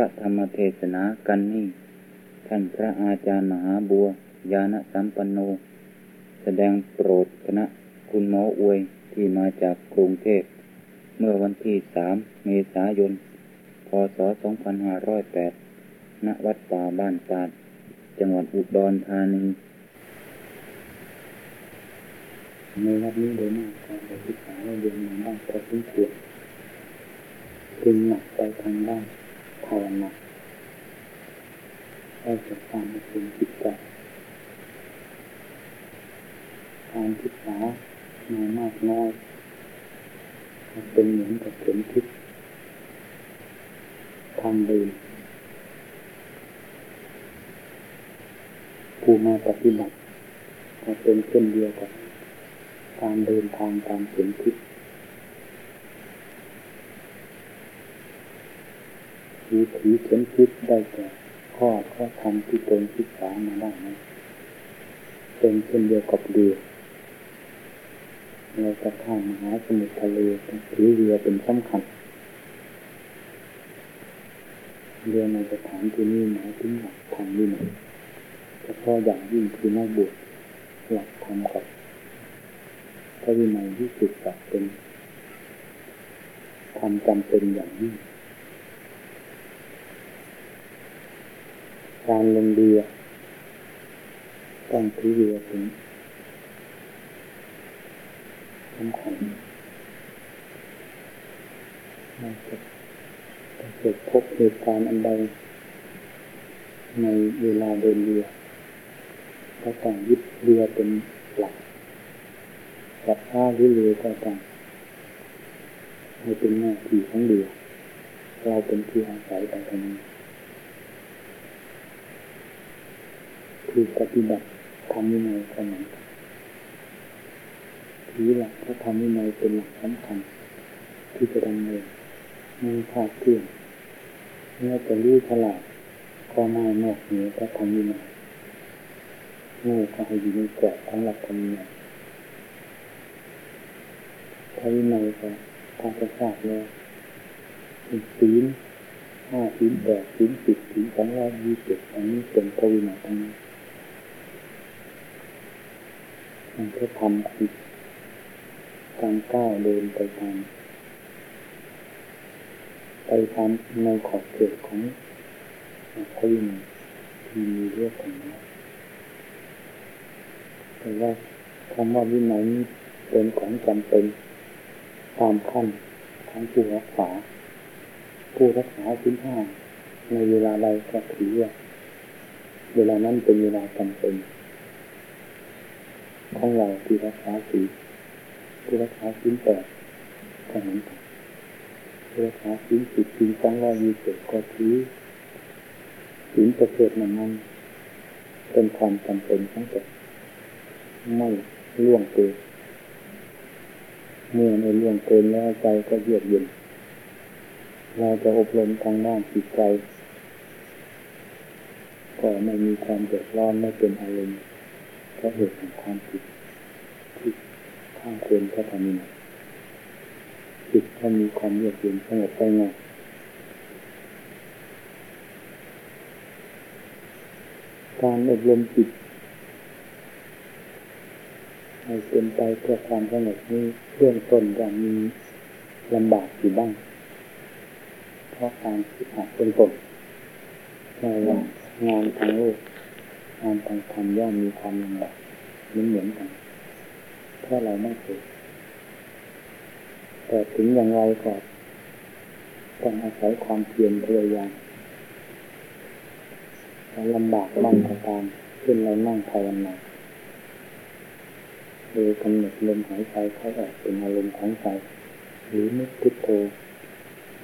ระธรรมเทศนากันนี่ท่านพระอาจารย์มหาบัวยาณสัมปันโน แสดงโปรดคณะคุณหมออวยที่มาจากกรุงเทพ เมื่อวันที่สามเมษายน พศ 2508 ณ วัดป่าบ้านตาด จังหวัดอุดรธานี ในวัดนี้โดยมากการศึกษาเราเรียนมาบ้างพอสมควรจึงหนักไปทางด้าน ภาวนาได้จากการเป็นจิตใจการศึกษาในมากน้อยเป็นเหมือนกับเข็มทิศทางเดินผู้มาปฏิบัติก็เป็นเช่นเดียวกับการเดินทางตามเข็มทิศ ถือถือเข็มทิศได้แต่ข้อข้อธรรมที่ตนศึกษามาได้นะเป็นเช่นเดียวกับเรือเราจะข้ามมหาสมุทรทะเลถือเรือเป็นสำคัญเรือในสถานที่นี้หมายถึงหลักธรรมนี่นะเฉพาะอย่างยิ่งคือนักบวชหลักธรรมกับพระวินัยที่สุดจัดเป็นทำจำเป็นอย่างยิ่ง การลงเรือต้องถือเรือถึงสำคัญไม่จะเกิดพบเหตุการณ์อันใด ในเวลาเดินเรือก็ต้องยึดเรือเป็นหลักจับผ้าหรือเรือก็ต้องให้เป็นหน้าที่ของเรือ เราเป็นที่อาศัยไปทางนี้ คือปฏิบัติทำยังไงก็เหมือนกันถือหลักพระธรรมวินัยเป็นหลักสำคัญที่จะดำเนินไม่พลาดเคลื่อนเมื่อจะรู้ฉลาดก็ไม่นอกเหนือพระธรรมวินัยโง่ก็ให้อยู่ในกรอบของหลักธรรมวินัยพระวินัยก็ทางประสาทแล้วเป็นศีลห้าศีลแปดศีลสิบศีลสองร้อยยี่สิบอันนี้เป็นพระวินัยทั้งนั้ นมันก็ทำคือการก้าวเดินไปตามไปตามในขอบเขตของพระวินัยที่มีเรื่องของนั้นแต่ว่าคำว่าวินัยนี้เป็นของจำเป็นตามขั้นของผู้รักษา ผู้รักษาสินห้าในเวลาใดก็ถือว่าเวลานั้นเป็นเวลาจำเป็น ของเราที่รักษาศีลผู้รักษาศีลแปดก็เหมือนกันผู้รักษาศีลสิบศีลสองร้อยยี่สิบก็ถือศีลประเภทนั้นนั้นเป็นความจำเป็นทั้งหมดไม่ล่วงเกินเมื่อในล่วงเกินแล้วใจก็เยือกเย็นเราจะอบรมทางด้านจิตใจก็ไม่มีความเดือดร้อนไม่เป็นอารมณ์ เพราะเหตุของความผิดที่ข้างควรพระธรรมนี้จิตถ้ามีความเยือกเย็นสงบไปง่ายการอบรมจิตให้เป็นไปเพื่อความสงบนี้เรื่องต้นอย่างมีลำบากอยู่บ้าง เพราะการศึกษาเป็นต้นไม่ว่างานทางโลก งานทางธรรมย่อมมีความลำบากเหมือนเหมือนกันเพราะเราไม่เคยแต่ถึงอย่างไรก็ต้องอาศัยความเพียรพยายามลำบากบ้างก็ตามเช่นเรานั่งภาวนาโดยกำหนดลมหายใจเข้าออกเป็นอารมณ์ของใจหรือนึกพุทโธ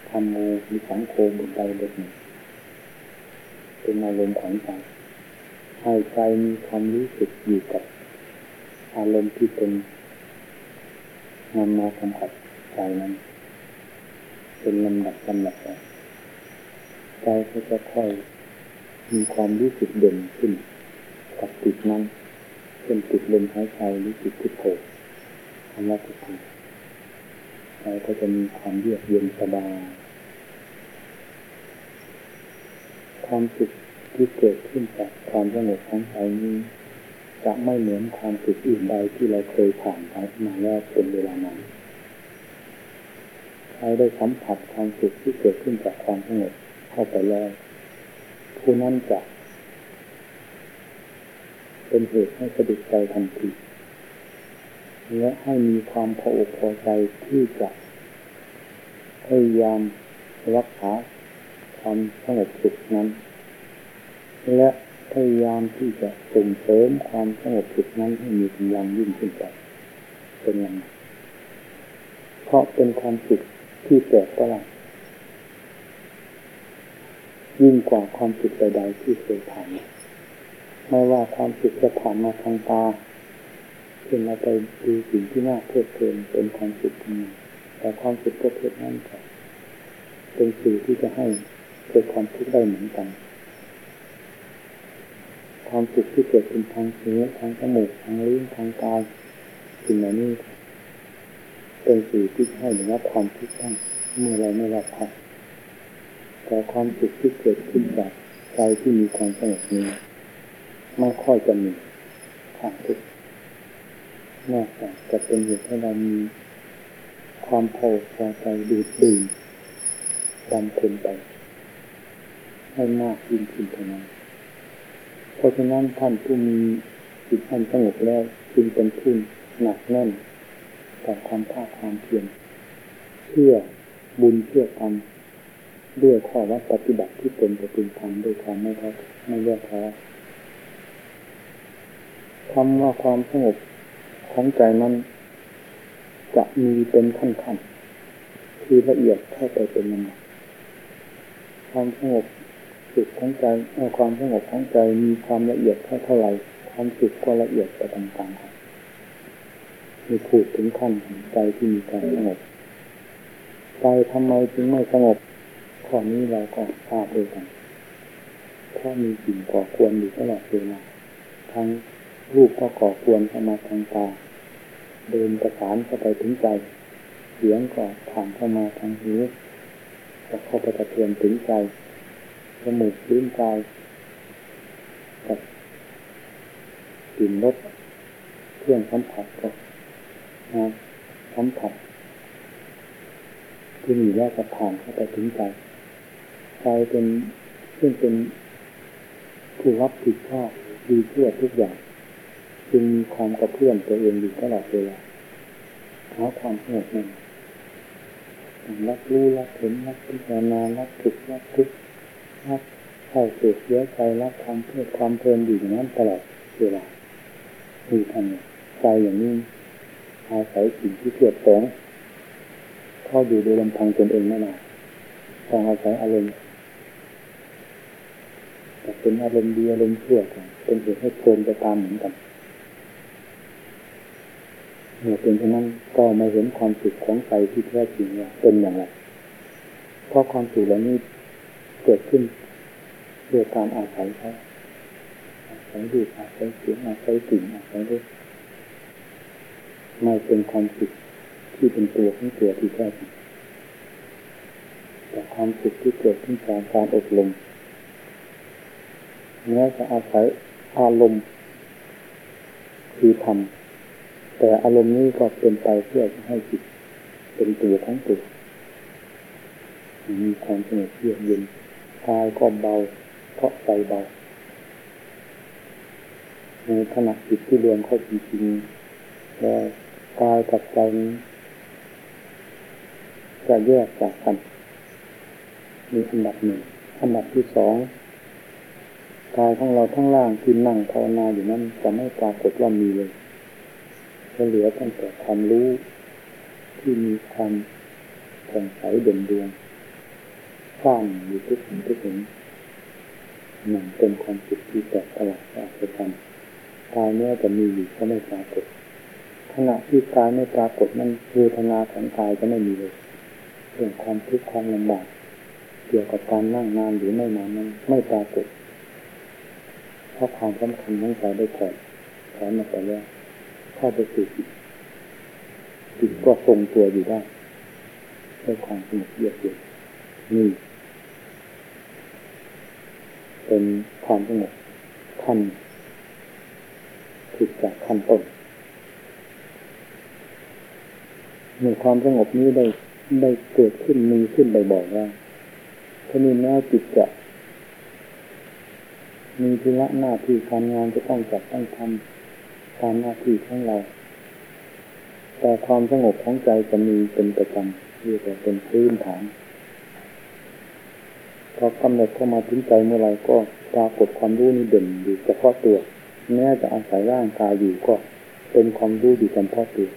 ทำโมมีสังโฆบนใดบทหนึ่งเป็นอารมณ์ของใจ ให้ใจมีความรู้สึกอยู่กับอารมณ์ที่เป็นนำมาสัมผัสใจนั้น เป็นลำดับลำดับใจก็จะค่อยมีความรู้สึกเด่นขึ้น กับจิตนั้นเป็นจิตลมหายใจหรือจิตพุทโธคำว่าพุทโธใจก็จะมีความเยือกเย็นสบายความสุข ที่เกิดขึ้นจากความสงบของใจนี้ จะไม่เหมือนความสุขอื่นใดที่เราเคยผ่านมาแล้วเป็นเวลานานใครได้สัมผัสความสุขที่เกิดขึ้นจากความสงบเข้าไปแล้วผู้นั้นจะเป็นเหตุให้สะดุดใจทันทีและให้มีความพออกพอใจที่จะพยายามรักษาความสงบสุขนั้น และพยายามที่จะส่งเสริมความสงบสุขนั้นให้มีกำลังยิ่งขึ้นไปเป็นอย่างไรเพราะเป็นความสุขที่แปลกประหลาดยิ่งกว่าความสุขใดๆที่เคยผ่านไม่ว่าความสุขจะผ่านมาทางตาเช่นเราไปดูสิ่งที่น่าเพลิดเพลินเป็นความสุขทางแต่ความสุขประเภทนั้นก็เป็นสื่อที่จะให้เกิดความทุกข์ได้เหมือนกัน ความสุขที่เกิดเป็นทางหูทางจมูกทางลิ้นทางกายสิ่งเหล่านี้เป็นสื่อที่ให้หรือว่าความทุกข์ตั้งเมื่อเราไม่รับพักแต่ความสุขที่เกิดขึ้นจากใจที่มีความสงบนี้ไม่ค่อยจะมีความทุกข์นอกจากจะเป็นเหตุให้เรามีความพอพอใจดูดดื่มดำเพลินไปให้มากยิ่งขึ้นเท่านั้น เพราะฉะนั้นท่านผู้มีจิตอันสงบแล้วจึงเป็นผู้หนักแน่นต่อความภาคความเพียรเชื่อบุญเชื่อกรรมด้วยข้อวัดปฏิบัติที่เป็นจะพึงทำด้วยความไม่ท้อไม่เลือท้อคำว่าความสงบของใจนั้นจะมีเป็นขั้นขั้นคือละเอียดเข้าไปเป็นยังไงความสงบ สุขของใจความสงบของใจมีความละเอียดเท่าเท่าไรความสุขก็ละเอียดไปต่างๆกันมีพูดถึงขั้นของใจที่มีความสงบใจทำไมจึงไม่สงบข้อนี้เราก็ทราบด้วยกันเพราะมีสิ่งก่อควรอยู่ตลอดเวลาทั้งรูปก็ก่อควรเข้ามาทางตา เดินประสานเข้าไปถึงใจ เสียงก็ผ่านเข้ามาทางหูจะเข้าไปกระเทือนถึงใจ มูกลิ้นกายกับกลิ่นรสเครื่องสัมผัสก็นะสัมผัสที่มีแล้วก็ผ่านเข้าไปถึงใจใจเป็นซึ่งเป็นผู้รับผิดชอบดีชั่วทุกอย่าง จึงมีความกระเพื่อมตัวเองอยู่ตลอดเวลาหาความสงบนั้นรับรู้รับเห็นรับพิจารณารับถูกรับทุก รับเข้าสู่เสียใจรับความเพื่อความเพลินอยู่อย่างนั้นตลอดเวลามีทำใจอย่างนี้อาศัยสิ่งที่เกิดแฝงเข้าอยู่โดยลำพังตนเองไม่นานต้องอาศัยอารมณ์แต่เป็นอารมณ์ดีอารมณ์ชั่วกันเป็นเหตุให้เพลินไปตามเหมือนกันเมื่อเป็นเช่นนั้นก็มาเห็นความสุขของใจที่แท้จริงว่าเป็นอย่างไรเพราะความสุขเหล่านี้เกิดขึ้น ด้วยการอาศัยเขาอาศัยดูอาศัยเสียงอาศัยกลิ่นอาศัยรสไม่เป็นความสุขที่เป็นตัวของตัวที่แท้จริงแต่ความสุขที่เกิดขึ้นจากการอบรมแม้จะอาศัยอารมณ์คือธรรมแต่อารมณ์นี้ก็เป็นไปเพื่อให้จิตเป็นตัวของตัวมีความสงบเยือกเย็นกายก็เบา เพราะใจเบาในขณะจิตที่รวมเข้าจริงๆแล้วกายกับใจนี้จะแยกจากกันมีอันดับหนึ่งอันดับที่สองกายของเราทั้งล่างที่นั่งภาวนาอยู่นั้นจะไม่ปรากฏว่ามีเลยจะเหลือตั้งแต่ความรู้ที่มีความผ่องใสเด่นดวงสร้างอยู่ทุกสิ่งทุกสิ่ง หนึ่งเป็นความสุขที่แตกตลาดอัศจรรย์กายเนื้อจะมีอยู่ก็ไม่ปรากฏขณะที่กายไม่ปรากฏนั้นเวทนาของกายจะไม่มีเลยเรื่องความทุกข์ความลำบากเกี่ยวกับการนั่งนานหรือไม่นานนั้นไม่ปรากฏเพราะความสำคัญของใจได้ก่อนถอนมาไปแล้วเข้าไปสู่จิตจิตก็ทรงตัวอยู่ได้ด้วยความสงบเยือกเย็นนี่ เป็นความสงบขั้นผิดจากขั้นต้นเมื่อความสงบนี้ได้ได้เกิดขึ้นมีขึ้นบ่อยๆแล้วถ้ามีแม้จิตจะ มีธุระหน้าที่การงานจะต้องจัดต้องทำตามหน้าที่ของเรา แต่ความสงบของใจจะมีเป็นประจำเรียกว่าเป็นพื้นฐาน พอกำหนดเข้ามาถึงใจเมื่อไรก็ปรากฏความรู้นี้เด่นอยู่เฉพาะตัว แม้จะอาศัยร่างกายอยู่ก็เป็นความรู้อยู่เฉพาะตัว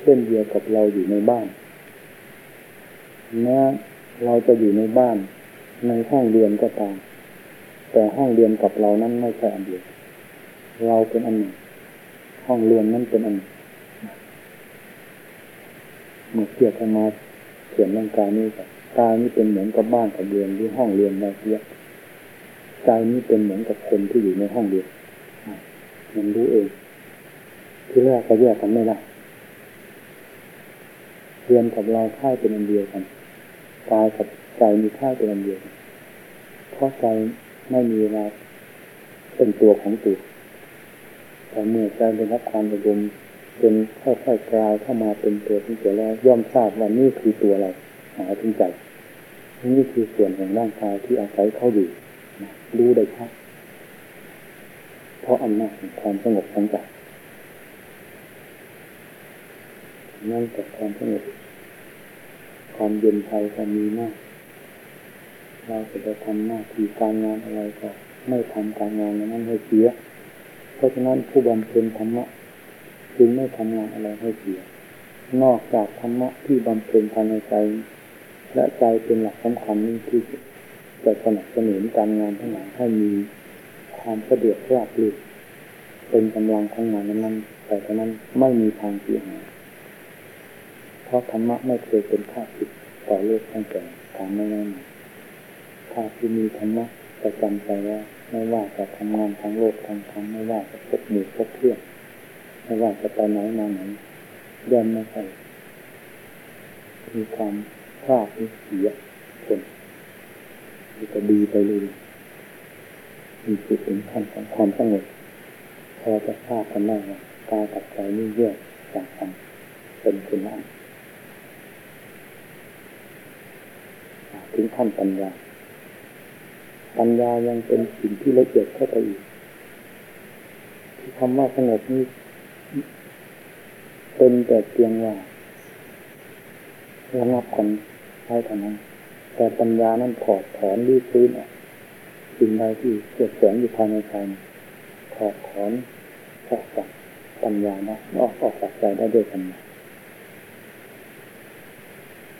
เช่นเดียวกับเราอยู่ในบ้านแม้เราจะอยู่ในบ้าน ในห้องเรียนก็ตาม แต่ห้องเรียนกับเรานั้นไม่ใช่อันเดียว เราเป็นอันหนึ่ง ห้องเรียนนั้นเป็นอันหนึ่งเมื่อเทียบกันมาเขียนร่างกายนี้กับ กายนี้เป็นเหมือนกับบ้านกับเรียนหรือห้องเรียนเราเทียใจนี้เป็นเหมือนกับคนที่อยู่ในห้องเรียนมันรู้เอง ที่แรกก็แยกกันไม่ได้เรียนกับเราค่ายเป็นอันเดียวกันกายกับใจมีค่ายเป็นอันเดียวกันเพราะใจไม่มีเวลาเป็นตัวของตัวแต่เมื่อใจได้รับความอบรมจนค่อยๆกลายเข้ามาเป็นตัวที่ตัวแล้วย่อมทราบว่านี่คือตัวเราหาถึงใจ นี่คือส่วนของร่างกายที่อาศัยเข้าอยู่รู้ได้ชัดเพราะอำนาจของความสงบของใจนั่นแต่ความสงบความเย็นใจก็มีมากเราจะไปทำหน้าที่การงานอะไรก็ไม่ทำการงานนั้นให้เสีย เพราะฉะนั้นผู้บำเพ็ญธรรมะจึงไม่ทำงานอะไรให้เสีย นอกจากธรรมะที่บำเพ็ญภายในใจ และใจเป็นหลักสำคัญนี้ที่จะสนับสนุนการงานทั้งหลายให้มีความสะดวกราบรื่นเป็นกำลังของงานนั้นๆแต่ฉะนั้นไม่มีทางเสียหายเพราะธรรมะไม่เคยเป็นข้าศึกต่อโลกตั้งแต่ทางไม่แน่นถ้าที่มีธรรมะประจำใจว่าไม่ว่าจะทำงานทางโลกทางธรรมไม่ว่าจะพบหมู่พบเพื่อนไม่ว่าจะไปไหนมาไหนย่อมไม่ใช่มีความ พลาดเสียคนที่จะดีไปเลยมีจุดสำคัญของความสงบพอจะทราบกันได้ว่ากายกับใจนี่แยกจากกันเป็นคนละอันถึงขั้นปัญญา ปัญญายังเป็นสิ่งที่ละเอียดเข้าไปอีก ที่คำว่าสงบนี้เป็นแต่เพียงว่าระงับกัน ใช้เท่านั้น แต่ปัญญานั้นถอดถอนรีฟื้นออกสิ่งใดที่เกิดแสงอยู่ภายในใจถอดถอนออกจากปัญญานะออกออกจากใจได้ด้วยปัญญา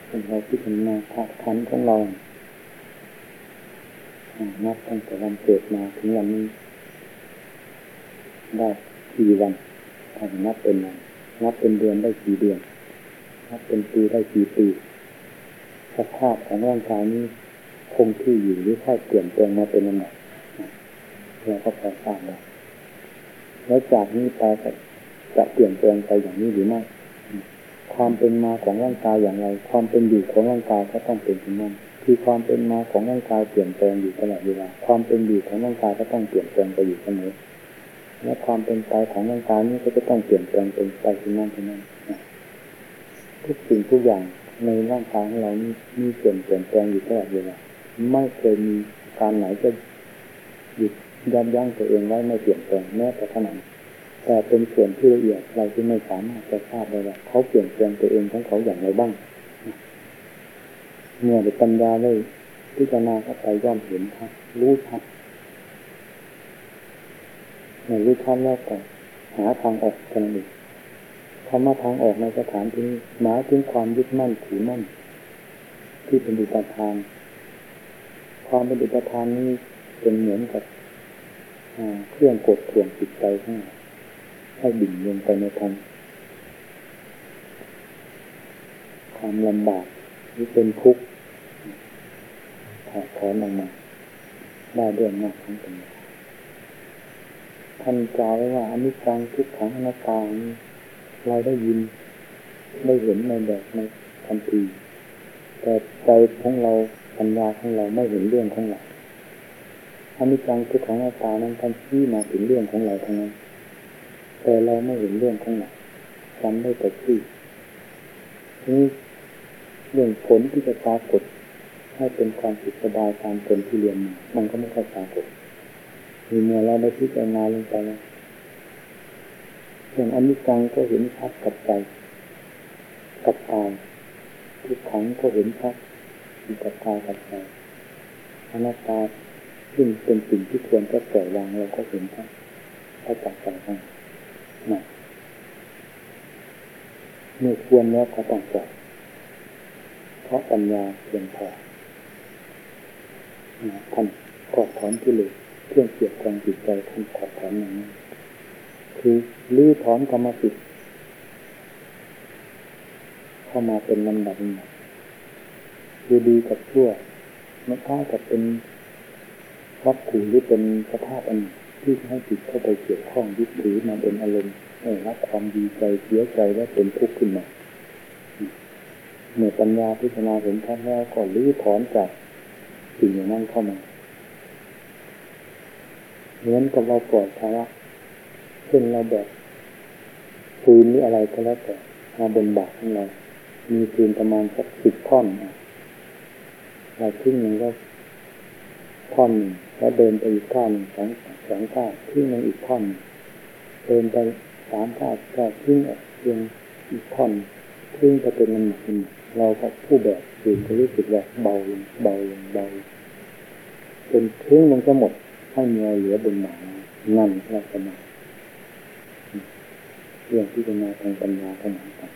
เป็นเราพิจารณาธาตุขันของเรานับตั้งแต่วันเกิดมาถึงวันนี้ได้กี่วันถ้านับเป็นวันนับเป็นเดือนได้กี่เดือนนับเป็นปีได้กี่ปี สภาพของร่างกายนี้คงที่อยู่หรือค่อยเปลี่ยนแปลงมาเป็นยังไงเราก็พอทราบแล้วแล้วจากนี้ไปจะเปลี่ยนแปลงไปอย่างนี้หรือไม่ความเป็นมาของร่างกายอย่างไร ความเป็นอยู่ของร่างกายก็ต้องเป็นอย่างนั้นคือความเป็นมาของร่างกายเปลี่ยนแปลงอยู่ตลอดเวลา ความเป็นอยู่ของร่างกายก็ต้องเปลี่ยนแปลงไปอยู่เสมอ และความเป็นไปของร่างกายนี้ก็จะต้องเปลี่ยนแปลงเป็นไปที่นั่นที่นั่นทุกสิ่งทุกอย่าง ในร่างกายของเรานี้มีเปลี่ยนเปลี่ยนแปลงอยู่ตลอดเวลาไม่เคยมีการไหนจะหยุดยับยั้งตัวเองไว้ไม่เปลี่ยนแปลงแม้แต่ขนาดแต่เป็นส่วนที่ละเอียดเราที่ไม่สามารถจะทราบได้ว่าเขาเปลี่ยนแปลงตัวเองของเขาอย่างไรบ้างเมื่อได้ปัญญาได้พิจารณาเข้าไปย่อมเห็นครับรู้ชัดเมื่อรู้ชัดแล้วก็หาทางออกกันอีก คำว่าทางออกในสถานที่นี้หมายถึงความยึดมั่นถือมั่น ที่เป็นอุปทาน ความเป็นอุปทานนี้เป็นเหมือนกับเครื่องกดข่วงจิตใจข้ให้ดิ่งลงไปในทางความลำบากหรือเป็นทุกข์ถอดถอนออกมาได้ด้วยมากทั้งเป็นท่านกล่าวไว้ว่าอนิจจังทุกขังอนัตตา เราได้ยิน ได้เห็นในแบบในทันทีแต่ใจของเราปัญญาของเราไม่เห็นเรื่องของเราอนิจจังคือของหน้าตานั้นท่านชี้มาถึงเรื่องของเราทั้งนั้น แต่เราไม่เห็นเรื่องของเราจำได้แต่ที่นี้เรื่องผลที่จะปรากฏให้เป็นความสุขสบายตามคนที่เรียนมามันก็ไม่ค่อยปรากฏมีเมื่อเราได้พิจารณาลงไปแล้ว อย่างอนิจจังก็เห็นชัดกับใจกับกายทุกขังก็เห็นชัดกับกายกับใจอนัตตาซึ่งเป็นสิ่งที่ควรจะปล่อยวางเราก็เห็นชัดถ้าจับใจให้นะเมื่อควรแล้วก็ต้องปล่อยเพราะปัญญาเพียงพอท่านกอดถอนที่เลยเครื่องเกี่ยวกับจิตใจท่านกอดถอนอย่างนี้ คือลื้อถอนกรรมสิทธิ์เข้ามาเป็นลำดับหนึ่งคือดีกับชั่วไม่ค่ากับเป็นวัตถุหรือเป็นสภาพอันที่ให้จิตเข้าไปเกี่ยวข้องยึดถือมาเป็นอารมณ์รับความดีใจเสียใจและเป็นทุกข์ขึ้นมาเมื่อปัญญาพิจารณาเห็นชัดแล้วก็ลื้อถอนจากสิ่งอย่างนั้นเข้ามาเหมือนกับเราปล่อยภาระ เช่นเราแบบฟืนหรืออะไรก็แล้วแต่มาบนบาของเรา มีฟืนประมาณสักสิบท่อนเราทิ้งหนึ่งก็ท่อนหนึ่งแล้วเดินไปอีกท่อนสองสองท่าทิ้งหนึ่งอีกท่อน เดินไปสามท่าก็ทิ้งเพียงอีกท่อนทิ้งจะเป็นมันหนักเราก็ผู้แบบฟืนก็รู้สึกว่าเบาลงเบาลงเบาจนทิ้งมันจะหมดให้มีเหลือบนหนานั่นลักษณะ เรื่องที่จะมาทางปัญญาขนาดกัน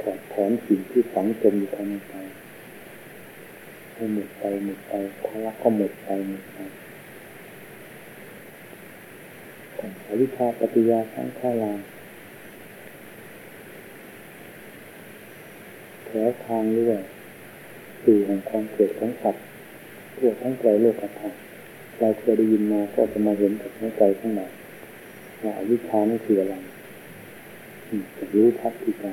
ถอดถอนสิ่งที่ฝังจมอยู่ภายในใจให้หมดไปหมดไปภาระก็หมดไปหมดไปอวิชาปฏิยาสังขาราแถวทางเรื่อยสื่อของความเกิดของสัตว์ทั่วทั้งไตรโลกธาตุเราเคยได้ยินมาก็จะมาเห็นกับหัวใจข้างใน ว่าอวิชชานี่คืออะไรจะรู้ทับที่ใจ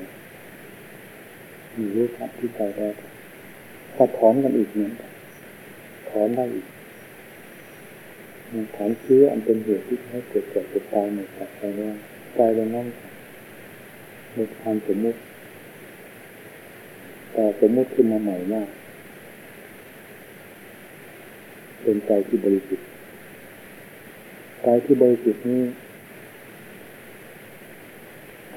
มีรู้ทับที่ใจแล้วถ้าถอนกันอีกเนี่ยถอนได้อีกถอนเชื้ออันเป็นเหตุที่ให้เกิดเกิดเกิดตายหมดจากใจแล้วใจเรานั่งหมดความสมมติแต่สมมติขึ้นมาใหม่ว่าเป็นใจที่บริสุทธิ์ใจที่บริสุทธิ์นี้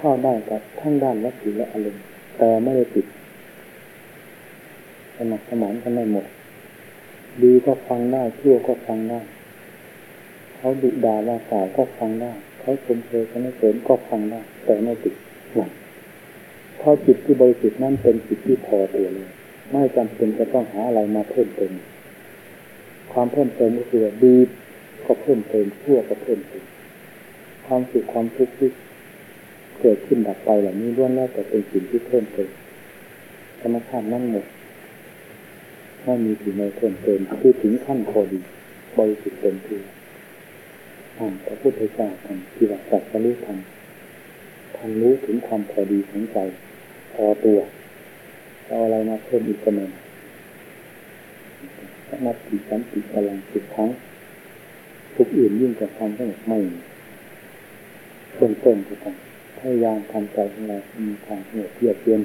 เข้าได้กับทั้งด้านวัตถุและอารมณ์แต่ไม่ได้ติดสมัครสมานกันได้หมด ดีก็ฟังได้ชั่วก็ฟังได้เขาดุด่าว่าสาวก็ฟังได้เขาชมเชยกันไม่เสริมก็ฟังได้แต่ไม่ติดหนักเพราะจิตที่บริสุทธิ์นั่นเป็นจิตที่พอตัวเลยไม่จำเป็นจะต้องหาอะไรมาเพิ่มเติมความเพิ่มเติมก็คือดีก็เพิ่มเติมชั่วก็เพิ่มเติมความสุขความทุกข์ที่ เกิดขึ้นดับไปเหล่านี้ล้วนแล้วแต่เป็นสิ่งที่เพิ่มเติมธรรมชาตินั่งหมดไม่มีสิ่งใดเพิ่มเติมคือถึงขั้นพอดีบริสุทธิ์เต็มที่อ่านพระพุทธเจ้าท่านที่ว่าสัตว์รู้ธรรมท่านรู้ถึงความพอดีของใจพอตัวเอาอะไรมาเพิ่มอีกก็ไม่นับติสันติพลังสุดทั้งทุกอื่นยิ่งกว่าความสงบไม่เบื้องต้นก็ต้อง พยายามทำใจของเรามีความสงบเยือกเย็น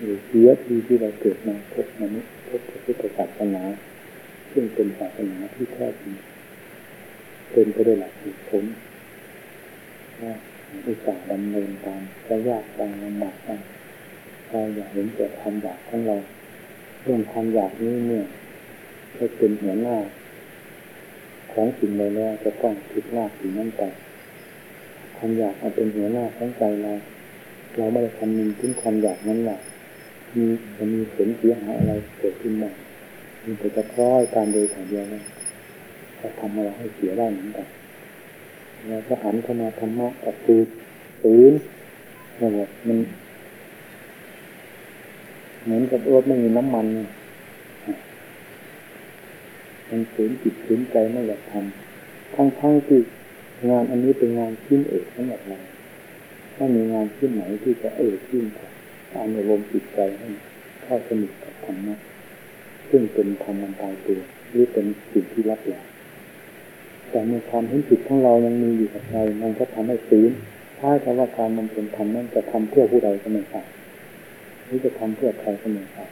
หรือเสียทีที่เราเกิดมาพบมนุษย์พบพระพุทธศาสนาซึ่งเป็นศาสนาที่แท้จริงเป็นไปด้วยหลักเหตุผลว่าอุตส่าห์ดำเนินตามจะยากดังลำบากบ้างเราอยากเห็นแต่ความอยากของเราเรื่องความอยากนี้เนี่ยถ้าเป็นหัวหน้าของสิ่งใดแล้วจะต้องคิดลาสิ่งนั้นไป ความอยากเอาเป็นหัวหน้าของใจเราเราไม่ได้คำนึงถึงความอยากนั้นแหละมีจะมีผลเสียหายอะไรเกิดขึ้นมามันจะจะคล้อยการโดยถ่ายเดียวนั้นจะทำอะไรให้เสียได้เหมือนกันเราก็หันเข้ามาธรรมะกับคือตื่นนี่แหละมันเหมือนกับรถไม่มีน้ำมันมันฝืนจิตฝืนใจไม่อยากทำทั้งๆที่ งานอันนี้เป็นงานชิ้นเอกสำหรับเราถ้ามีงานชิ้นไหนที่จะเอกขึ้นตามอารมณ์จิตใจให้เข้าสนิทกับธรรมะซึ่งเป็นธรรมันตายตัวหรือเป็นสิ่งที่รับหลังแต่เมื่อความเห็นผิดของเรายังมีอยู่กับใจมันก็ทำให้ฝืนถ้าแต่ว่าการมันเป็นธรรมนั้นจะทำเพื่อผู้ใดก็ไม่ทราบหรือจะทำเพื่อใครก็ไม่ทราบ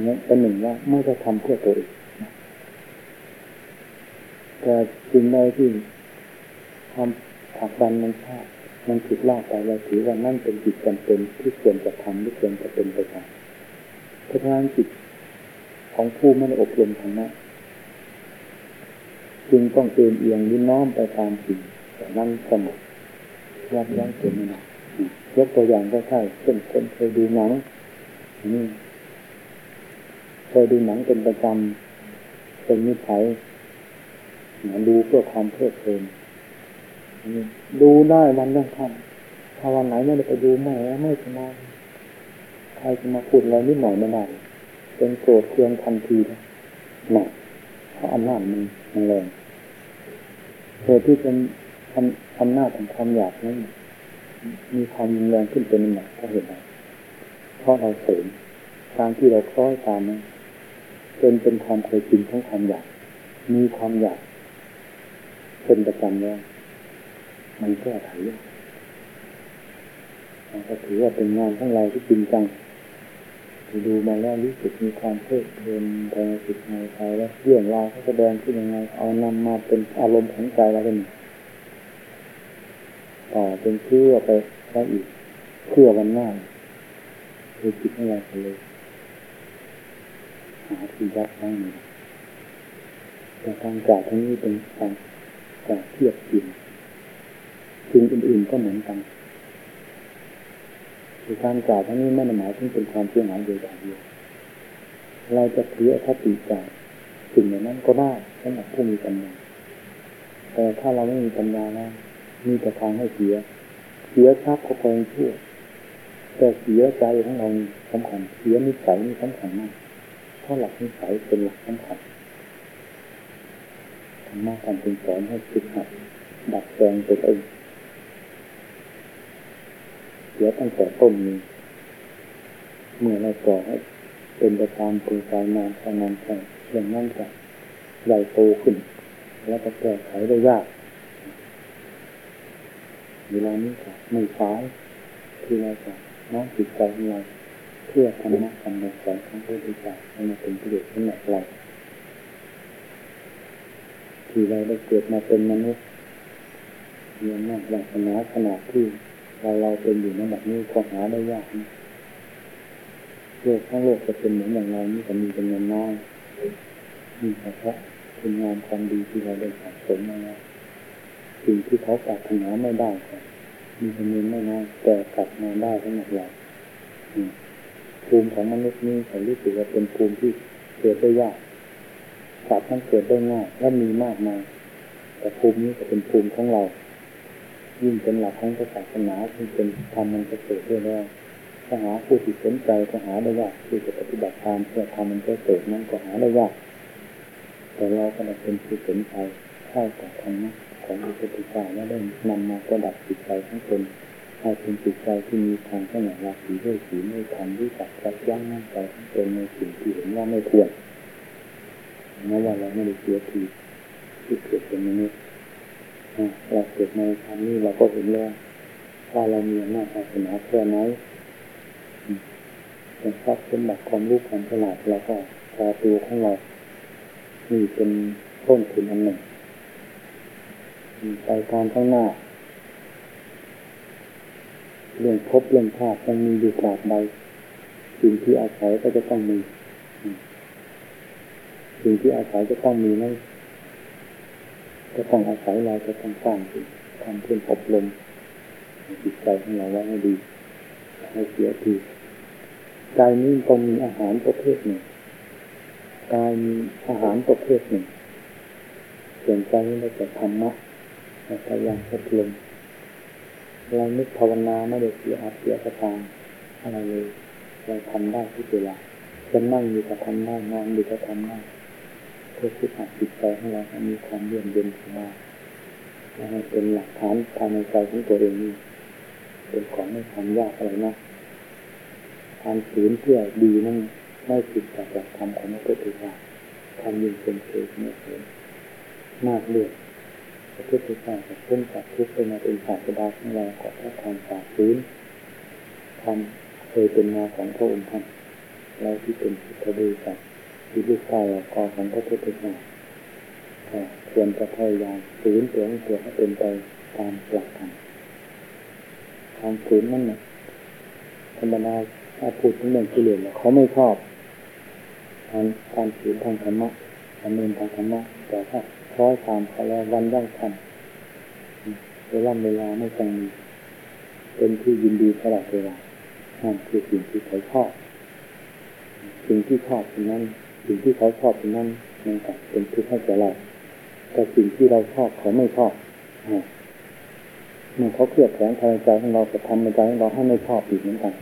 นั้เป็นหนึ่งว่าไม่ได้ทำเพื่อตัวเองแต่สิ่งใดที่ ทำผักดันมันชาติมันผิดลากไปเราถือว่านั่นเป็นจิตจำเป็นที่ควรจะทำที่ควรจะเป็นไปตามเพราะฉะนั้นจิตของผู้ไม่ได้อบรมธรรมะจึงต้องเอ็นเอียงยิ้น้อมไปตามสิ่งแต่นั้นสมอยับยั้งตัวไม่ได้ยกตัวอย่างก็ใช่เช่นคนเคยดูหนังนี่เคยดูหนังเป็นประจำเป็นนิสัยดูเพื่อความเพลิดเพลิน ดูได้วันยังค่ำถ้าวันไหนไม่ได้ไปดูไม่ไม่จะมาใครจะมาพูดอะไรนิดหน่อยไม่ได้เป็นโกรธเคืองทันทีนะหนักเพราะอำนาจมันมันแรงเหตุที่เป็นอำนาจของความอยากนั้นมีความรุนแรงขึ้นเป็นหนักเพราะเหตุไรเพราะเราเสริมการที่เราคล้อยตามนั้นเป็นเป็นความเคยชินของความอยาก มีความอยากเป็นประจำแล้ว มันแก้ไขยากถือว่าเป็นงานของเราที่จริงจังดูมาแล้วรู้สึกมีความเพลิดเพลินภายในจิตในใจแล้วเรื่องราวเขาแสดงขึ้นยังไง เอานำมาเป็นอารมณ์ของใจเราเป็นต่อเป็นเพื่อไปแล้วอีกเพื่อวันหน้าคือจิตของเราเลยหาที่ยับยั้งนี่แต่การกล่าวทั้งนี้เป็นการกล่าวเทียบจริง สิ่งอื่นๆก็เหมือนกันคือการกล่าวทั้งนี้ไม่ได้หมายถึงเป็นความเชื่อหายโดยอย่างเดียวเราจะถืออคติจากสิ่งอย่างนั้นก็ได้สำหรับผู้มีปัญญาแต่ถ้าเราไม่มีปัญญานะมีแต่ทางให้เสีย เสียทรัพย์เขาคงชั่วแต่เสียใจของเราสำคัญเสียนิสัยนี่สำคัญมากเพราะหลักนิสัยเป็นหลักสำคัญธรรมะการเป็นสอนให้คิดหัดดัดแปลงตัวเอง เสียตั้งแต่ต้นนี้เมื่อเราก่อให้เป็นไปตามตัวกายนานทำงานแข่งอย่างนั้นจะใหญ่โตขึ้น แล้วก็แก้ไขได้ยากเวลานี้ก็ไม่ฟ้ายที่เราจะน้องจิตใจของเราเพื่อธรรมะคำสอนของพระพุทธเจ้าให้มาเป็นประโยชน์สำหรับเราที่เราได้เกิดมาเป็นมนุษย์มีอำนาจวาสนาขนาดที่ เราเราเป็นอยู่ในแบบนี้ก็หาได้ยากนะโลกทั้งโลกจะเป็นเหมือนอย่างเรานี่ก็มีเป็นเงินน้อยนี่เฉพาะเป็นงานความดีที่เราได้สะสมมาแล้วสิ่งที่เขาปรารถนาไม่ได้มีจำนวนไม่น้อยแต่กลับมาได้ทั้งหมดเราภูมิของมนุษย์นี้ผมรู้สึกว่าเป็นภูมิที่เกิดได้ยากสัตว์มันเกิดได้ง่ายและมีมากมายแต่ภูมินี้จะเป็นภูมิของเรา ยิ่งเป็นหลักของศาสนาที่เป็นธรรมมันจะเกิดด้วยแล้วถ้าหาผู้ที่สนใจก็หาได้ยากที่จะปฏิบัติธรรมเพื่อทำมันจะเกิดนั้นก็หาได้ยากแต่เราก็เป็นผู้สนใจเข้าต่อธรรมะของพระพุทธเจ้าและได้นำมาประดับจิตใจของตนให้เป็นจิตใจที่มีทางขนาราศีด้วยสีไม่ทำด้วยจักจับยั้งนั่งใจของตนในสิ่งที่เห็นว่าไม่ควรแม้ว่าเราไม่ได้เสียทีที่เกิดเป็นมนุษย์ เราเกิดในครั้งนี้เราก็เห็นแล้วว่าเรามีอำนาจศาสนาแค่ไหนแต่ทรัพย์สมบัติความรู้ความฉลาดเราก็พอตัวของเรานี่เป็นต้นทุนอันหนึ่งไปการข้างหน้า เรื่องพบเรื่องชาติยังมีอยู่กราบใดสิ่งที่อาศัยก็จะต้องมี สิ่งที่อาศัยจะต้องมีนั่น ก็ต้องอาศัยเราจะต้องสร้างทำเพื่ออบรมจิตใจของเราไว้ให้ดี ให้เสียทีกายนี้ต้องมีอาหารประเภทหนึ่งกายมีอาหารประเภทหนึ่งส่วนใจนี้เราจะธรรมะพยายามอบรมเรานึกภาวนาไม่ได้เสียอาเสียกระทางอะไรเลยเราทำได้ทุกเวลาจะนั่งอยู่ก็ทำได้นอนอยู่ก็ทำได้ พื่อคิดหัดจิตใจของเราให้มีความเย็นเย็นสบายให้เป็นหลักฐานภายในใจของตัวเองนี่เป็นของไม่ทำยากอะไรนะการฝืนเพื่อดีนั่นไม่ผิดจากหลักธรรมของพระพุทธเจ้าทำยิ่งเป็นเกิดเนี่ยเองมากเรื่องพระพุทธเจ้าจะพ้นจากทุกข์เป็นมาเป็นศาสดาของเราก็เพระความฝ่าฝืนทำเคยเป็นมาของพระองค์ท่านเราที่เป็นพุทธบริษัท ที่ลูกายเรากอของพระพุทธเจ้าควรจะพยายามฝืนตัวให้ตัวให้เป็นไปตามหลักธรรมความฝืนนั่นแหละธรรมดาถ้าพูดถึงเรื่องกิเลสเขาไม่ชอบการการฝืนทางธรรมะดำเนินทางธรรมะแต่ถ้าคล้อยตามเขาแล้ววันย่างทันเวลาเวลาไม่ต้องเป็นที่ยินดีตลอดเวลานั่นคือสิ่งที่เขาชอบ สิ่งที่ชอบนั้น สิ่งที่เขาชอบเป็นนั้นมันก็เป็นทุกข์ให้แก่เราแต่สิ่งที่เราชอบเขาไม่ชอบเมื่อเขาเครียดแข็งทางใจของเราจะทำในใจของเราให้ไม่ชอบอีกเหมือนกัน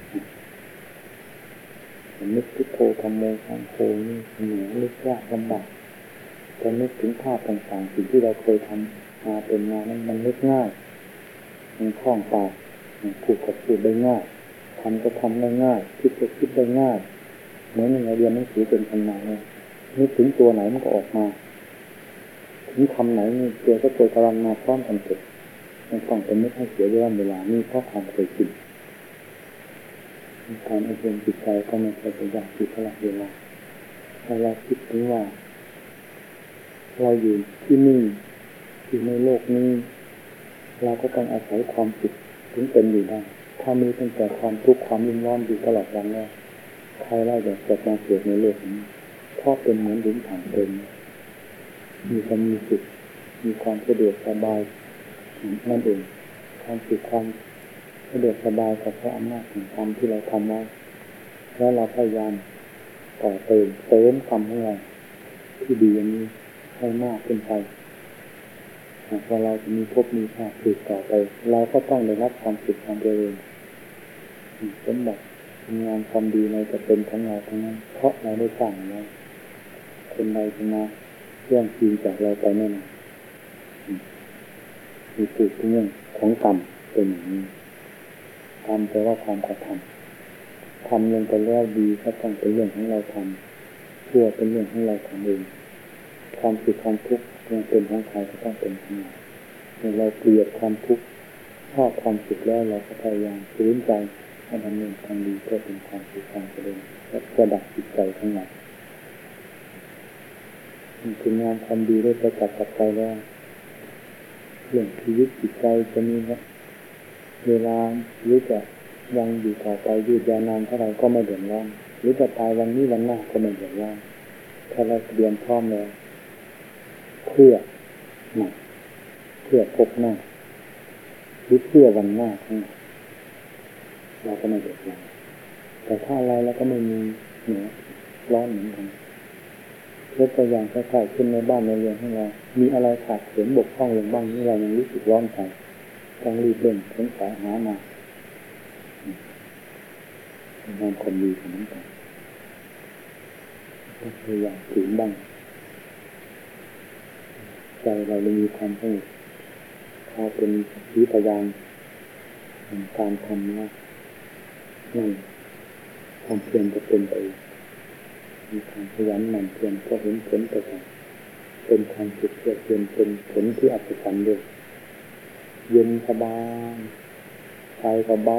นึกพุทโธธรรมโมสังโฆนี่เหนื่อนึกยากลำบากจะนึกถึงภาพต่างๆสิ่งที่เราเคยทำมาเป็นมานนั้นมันนึกง่ายมันคล่องปากพูดก็พูดได้ง่ายทำก็ทำได้ง่ายคิดก็คิดได้ง่าย เหมือนอย่างเราเรียนหนังสือเป็นคนมาเนี่ยนึกถึงตัวไหนมันก็ออกมา ถึงคำไหนนี่ตัวก็ตัวกำลังมาพร้อมกันเกิดมันต้องเป็นนึกให้เสียเวลาเวลานี่เพราะความเคยชินการอบรมจิตใจก็ไม่ใช่เป็นอย่างที่ตลอดเวลาถ้าเราคิดถึงว่าเราอยู่ที่นี่อยู่ในโลกนี้ เราก็ต้องอาศัยความสุขถึงเป็นอยู่ได้ ถ้ามีตั้งแต่ความทุกข์ความรุ่มร้อนอยู่ตลอดวันแล้ว ใครได้อยากจะมาเกิดในโลกนี้เพราะเป็นเหมือนดินผ่านเต็มมีความมีสุขมีความสะดวกสบายนั่นเองความสุขความสะดวกสบายกับพระอำนาจของธรรมที่เราทำไว้แล้วเราพยายามต่อเติมเติมคำของเราที่ดีอย่างนี้ให้มากขึ้นไปหากว่าเราจะมีพบมีชาติสืบต่อไป เราก็ต้องได้รับความสุขความเจริญสมบัติ งานความดีในจะเป็นของเราทั้งนั้น เพราะเราได้สร้างไว้คนใดจะมาเรื่องจริงจากเราไปแน่นอนมีจุดเรื่องของกรรมเป็นอย่างนี้กรรมแปลว่าความกระทำทำลงไปแล้วดีก็ต้องเป็นเรื่องของเราทำชั่วเป็นเรื่องของเราทำเองความสุขความทุกข์ยังเป็นของใครก็ต้องเป็นของเราเมื่อเราเกลียดความทุกข์ชอบความสุขแล้วเราก็พยายามฝืนใจ ให้ดำเนินทางดีเพื่อเป็นความสุขความเจริญและระดับจิตใจทั้งหมดถึงงานความดีได้ประจักษ์กับใจแล้วเรื่องชีวิตจิตใจจะมีเวลาหรือจะยังอยู่ต่อไปยืดยาวนานเท่าไรก็ไม่เดือดร้อนหรือจะตายวันนี้วันหน้าก็ไม่เดือดร้อนถ้าเราเตรียมพร้อมแล้วเพื่อหนักเพื่อพบหน้าหรือเพื่อวันหน้าทั้งนั้น เราก็ไม่เดือดร้อนแต่ถ้าอะไรแล้วก็ไม่มีเหนือร้อนเหมือนกันยกตัวอย่างคล้ายๆขึ้นในบ้านในเรือนของเรา มีอะไรขาดเสียนบกพร่องลงบ้างนี่เรายังรู้สึกร้อนใจต้องรีบเร่งสงสัยหามาทำความดีของนั้นไปต้องพยายามถึงบ้างใจเราเลยมีความสงบพอเป็นวิทยานการทำนะ นั่นความเพียรจะเป็นไปมีความขยันหมั่นเพียรก็เห็นผลประจักษ์เป็นความสุขเพื่อเป็นผลที่อัศจรรย์ด้วยเย็นสบายใจก็เบา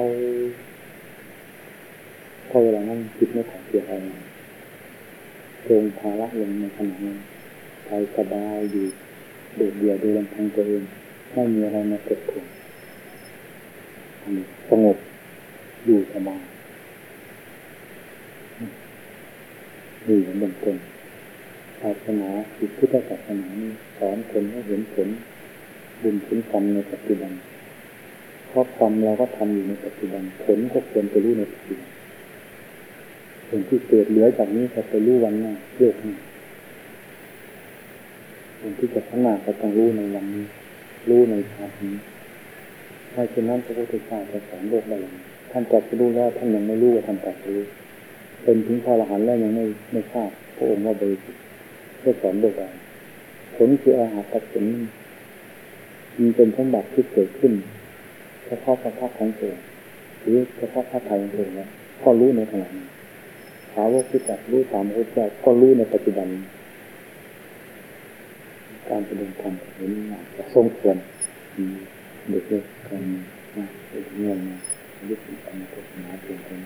พอเวลานั้นจิตไม่ของเกี่ยวอะไรลงภาระลงในขณะนั้นใจสบายอยู่โดดเดี่ยวโดยลำพังตัวเองไม่มีอะไรมาเกิดขึ้นสงบ อยู่สบายนี่เป็นเบื้องต้นศาสนาคือพุทธศาสนานี้สอนคนให้เห็นผลบุญผลกรรมในปัจจุบันเพราะกรรมเราก็ทำอยู่ในปัจจุบันผลก็ควรจะรู้ในปัจจุบันส่วนที่เกิดเหลือจากนี้ก็ไปรู้วันหน้าโลกนี้ส่วนที่จะพัฒนาก็ต้องรู้ในวันนี้รู้ในชาตินี้ถ้าเช่นนั้นพระพุทธเจ้าจะสอนโลกได้ยังไง ท่านตรัสรู้แล้วท่านยังไม่รู้ว่าท่านตรัสรู้เป็นถึงพระอรหันต์แล้วยังไม่ไม่ทราบพระองค์ว่าบริสุทธิ์เพื่อสอนโดยการผลคืออาหารตัดผลมีเป็นสมบัติที่เกิดขึ้นเฉพาะพระพักของเองหรือเฉพาะพระไทยของเองนะก็รู้ในขณะนี้สาวกที่ตรัสรู้สามพระเจ้าก็รู้ในปัจจุบัน การประดิษฐ์ทเห็นมากจะทรงควรเด็กเกันากเป็นเงินมาก ลึกถึงความโฆษณาเพียงคน